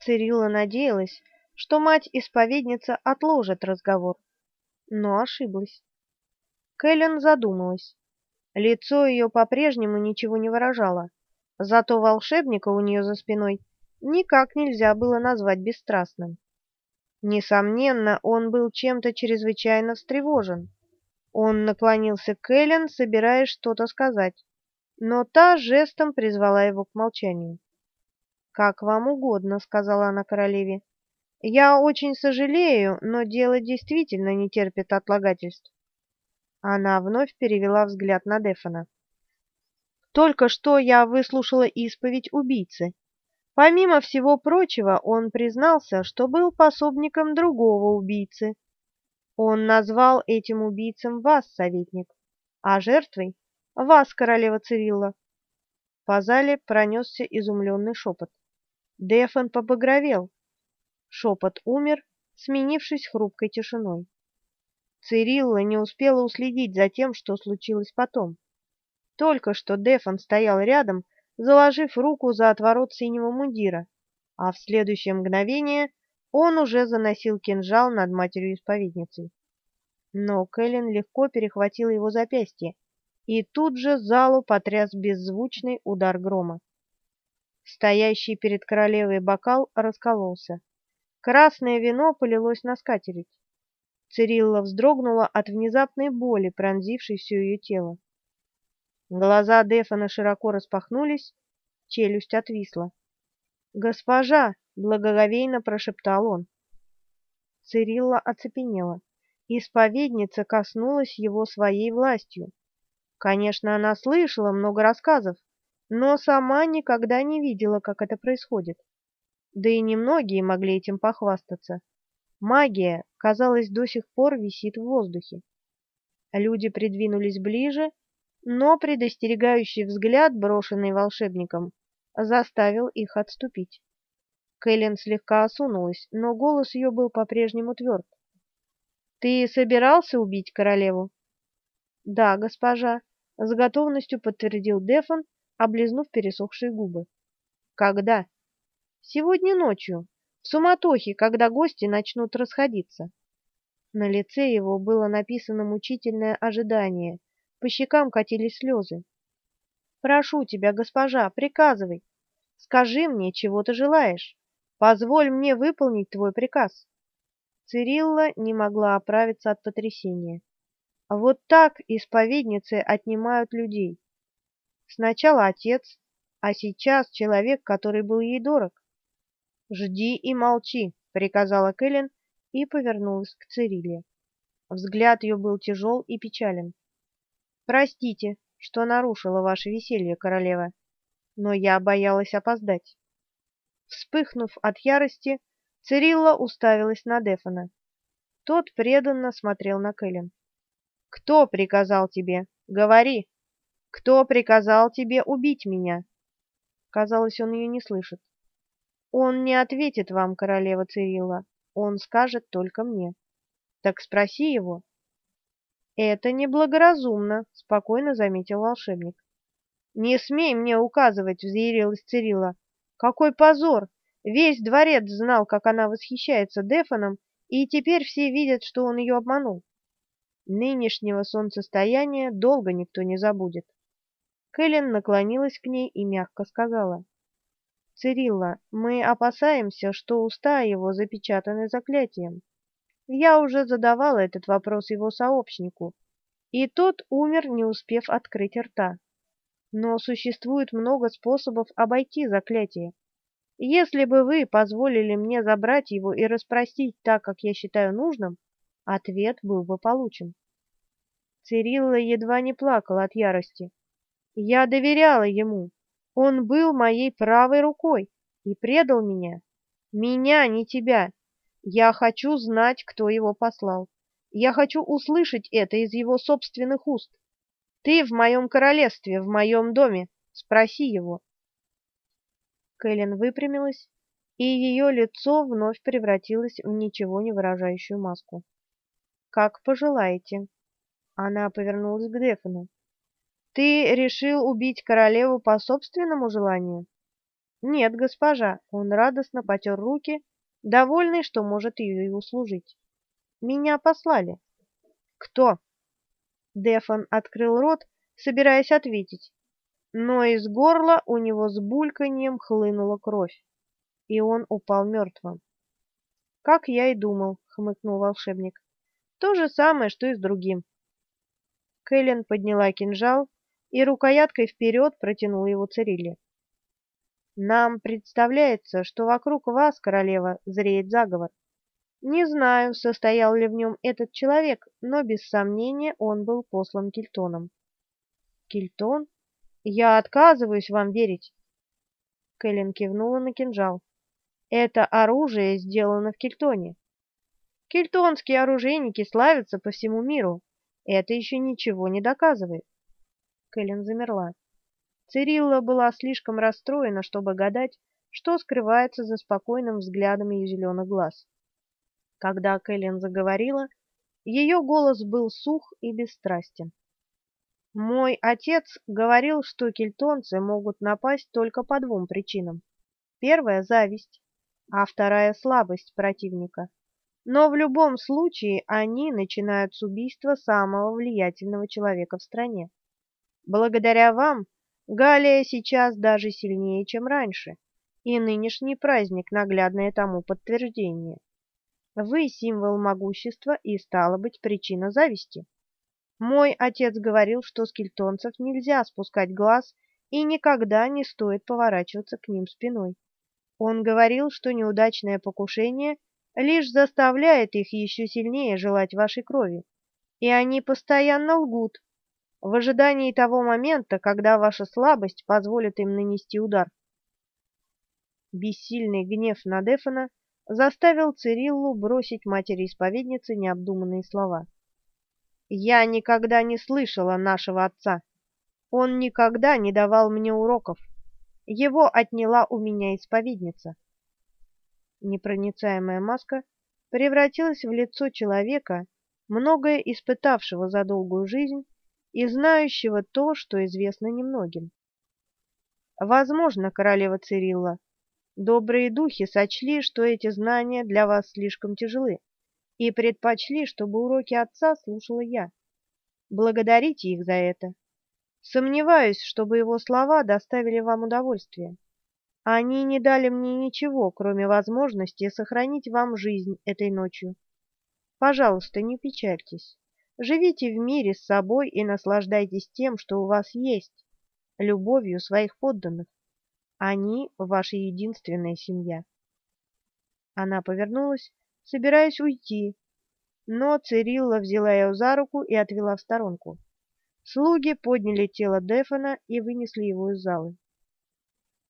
Цирилла надеялась, что мать-исповедница отложит разговор, но ошиблась. Кэлен задумалась. Лицо ее по-прежнему ничего не выражало, зато волшебника у нее за спиной никак нельзя было назвать бесстрастным. Несомненно, он был чем-то чрезвычайно встревожен. Он наклонился к Эллен, собираясь что-то сказать, но та жестом призвала его к молчанию. «Как вам угодно», — сказала она королеве. «Я очень сожалею, но дело действительно не терпит отлагательств». Она вновь перевела взгляд на Дефона. «Только что я выслушала исповедь убийцы. Помимо всего прочего, он признался, что был пособником другого убийцы. Он назвал этим убийцем вас, советник, а жертвой — вас, королева Цирилла». По зале пронесся изумленный шепот. Дефон побагровел. Шепот умер, сменившись хрупкой тишиной. Цирилла не успела уследить за тем, что случилось потом. Только что Дефон стоял рядом, заложив руку за отворот синего мундира, а в следующее мгновение он уже заносил кинжал над матерью-исповедницей. Но Кэлен легко перехватила его запястье, и тут же залу потряс беззвучный удар грома. Стоящий перед королевой бокал раскололся. Красное вино полилось на скатерть. Цирилла вздрогнула от внезапной боли, пронзившей все ее тело. Глаза Дефана широко распахнулись, челюсть отвисла. «Госпожа!» — благоговейно прошептал он. Цирилла оцепенела. Исповедница коснулась его своей властью. Конечно, она слышала много рассказов, но сама никогда не видела, как это происходит. Да и немногие могли этим похвастаться. Магия, казалось, до сих пор висит в воздухе. Люди придвинулись ближе, но предостерегающий взгляд, брошенный волшебником, заставил их отступить. Кэлен слегка осунулась, но голос ее был по-прежнему тверд. «Ты собирался убить королеву?» «Да, госпожа», — с готовностью подтвердил Дефон, облизнув пересохшие губы. «Когда?» «Сегодня ночью, в суматохе, когда гости начнут расходиться». На лице его было написано мучительное ожидание, по щекам катились слезы. «Прошу тебя, госпожа, приказывай. Скажи мне, чего ты желаешь. Позволь мне выполнить твой приказ». Цирилла не могла оправиться от потрясения. Вот так исповедницы отнимают людей. Сначала отец, а сейчас человек, который был ей дорог. «Жди и молчи», — приказала Кэлен и повернулась к Цириле. Взгляд ее был тяжел и печален. «Простите, что нарушила ваше веселье, королева, но я боялась опоздать». Вспыхнув от ярости, Цирилла уставилась на Дефона. Тот преданно смотрел на Кэлен. «Кто приказал тебе? Говори!» Кто приказал тебе убить меня? Казалось, он ее не слышит. Он не ответит вам, королева Цирилла. Он скажет только мне. Так спроси его. Это неблагоразумно, спокойно заметил волшебник. Не смей мне указывать, взъярилась Цирилла. Какой позор! Весь дворец знал, как она восхищается Дефоном, и теперь все видят, что он ее обманул. Нынешнего солнцестояния долго никто не забудет. Кэлен наклонилась к ней и мягко сказала. «Цирилла, мы опасаемся, что уста его запечатаны заклятием. Я уже задавала этот вопрос его сообщнику, и тот умер, не успев открыть рта. Но существует много способов обойти заклятие. Если бы вы позволили мне забрать его и расспросить так, как я считаю нужным, ответ был бы получен». Цирилла едва не плакала от ярости. Я доверяла ему. Он был моей правой рукой и предал меня. Меня, не тебя. Я хочу знать, кто его послал. Я хочу услышать это из его собственных уст. Ты в моем королевстве, в моем доме. Спроси его. Кэлен выпрямилась, и ее лицо вновь превратилось в ничего не выражающую маску. «Как пожелаете». Она повернулась к Дефону. Ты решил убить королеву по собственному желанию? Нет, госпожа, он радостно потер руки, довольный, что может ее услужить. Меня послали. Кто? Дефон открыл рот, собираясь ответить, но из горла у него с бульканьем хлынула кровь, и он упал мертвым. «Как я и думал», — хмыкнул волшебник. «То же самое, что и с другим». Кэлен подняла кинжал и рукояткой вперед протянула его Цирилле. «Нам представляется, что вокруг вас, королева, зреет заговор. Не знаю, состоял ли в нем этот человек, но без сомнения он был послан Кельтоном». «Кельтон? Я отказываюсь вам верить». Кэлен кивнула на кинжал. Это оружие сделано в Кельтоне. Кельтонские оружейники славятся по всему миру. Это еще ничего не доказывает. Кэлен замерла. Цирилла была слишком расстроена, чтобы гадать, что скрывается за спокойным взглядом ее зеленых глаз. Когда Кэлен заговорила, ее голос был сух и бесстрастен. Мой отец говорил, что кельтонцы могут напасть только по двум причинам. Первая — зависть а вторая — слабость противника. Но в любом случае они начинают с убийства самого влиятельного человека в стране. Благодаря вам Галия сейчас даже сильнее, чем раньше, и нынешний праздник — наглядное тому подтверждение. Вы — символ могущества и, стало быть, причина зависти. Мой отец говорил, что с кельтонцев нельзя спускать глаз и никогда не стоит поворачиваться к ним спиной. Он говорил, что неудачное покушение лишь заставляет их еще сильнее желать вашей крови, и они постоянно лгут, в ожидании того момента, когда ваша слабость позволит им нанести удар. Бессильный гнев на Дефона заставил Цириллу бросить матери-исповеднице необдуманные слова. «Я никогда не слышала нашего отца. Он никогда не давал мне уроков. Его отняла у меня исповедница. Непроницаемая маска превратилась в лицо человека, многое испытавшего за долгую жизнь и знающего то, что известно немногим. Возможно, королева Цирилла, добрые духи сочли, что эти знания для вас слишком тяжелы, и предпочли, чтобы уроки отца слушала я. Благодарите их за это. Сомневаюсь, чтобы его слова доставили вам удовольствие. Они не дали мне ничего, кроме возможности сохранить вам жизнь этой ночью. Пожалуйста, не печальтесь. Живите в мире с собой и наслаждайтесь тем, что у вас есть, любовью своих подданных. Они — ваша единственная семья. Она повернулась, собираясь уйти, но Цирилла взяла ее за руку и отвела в сторонку. Слуги подняли тело Дефона и вынесли его из залы.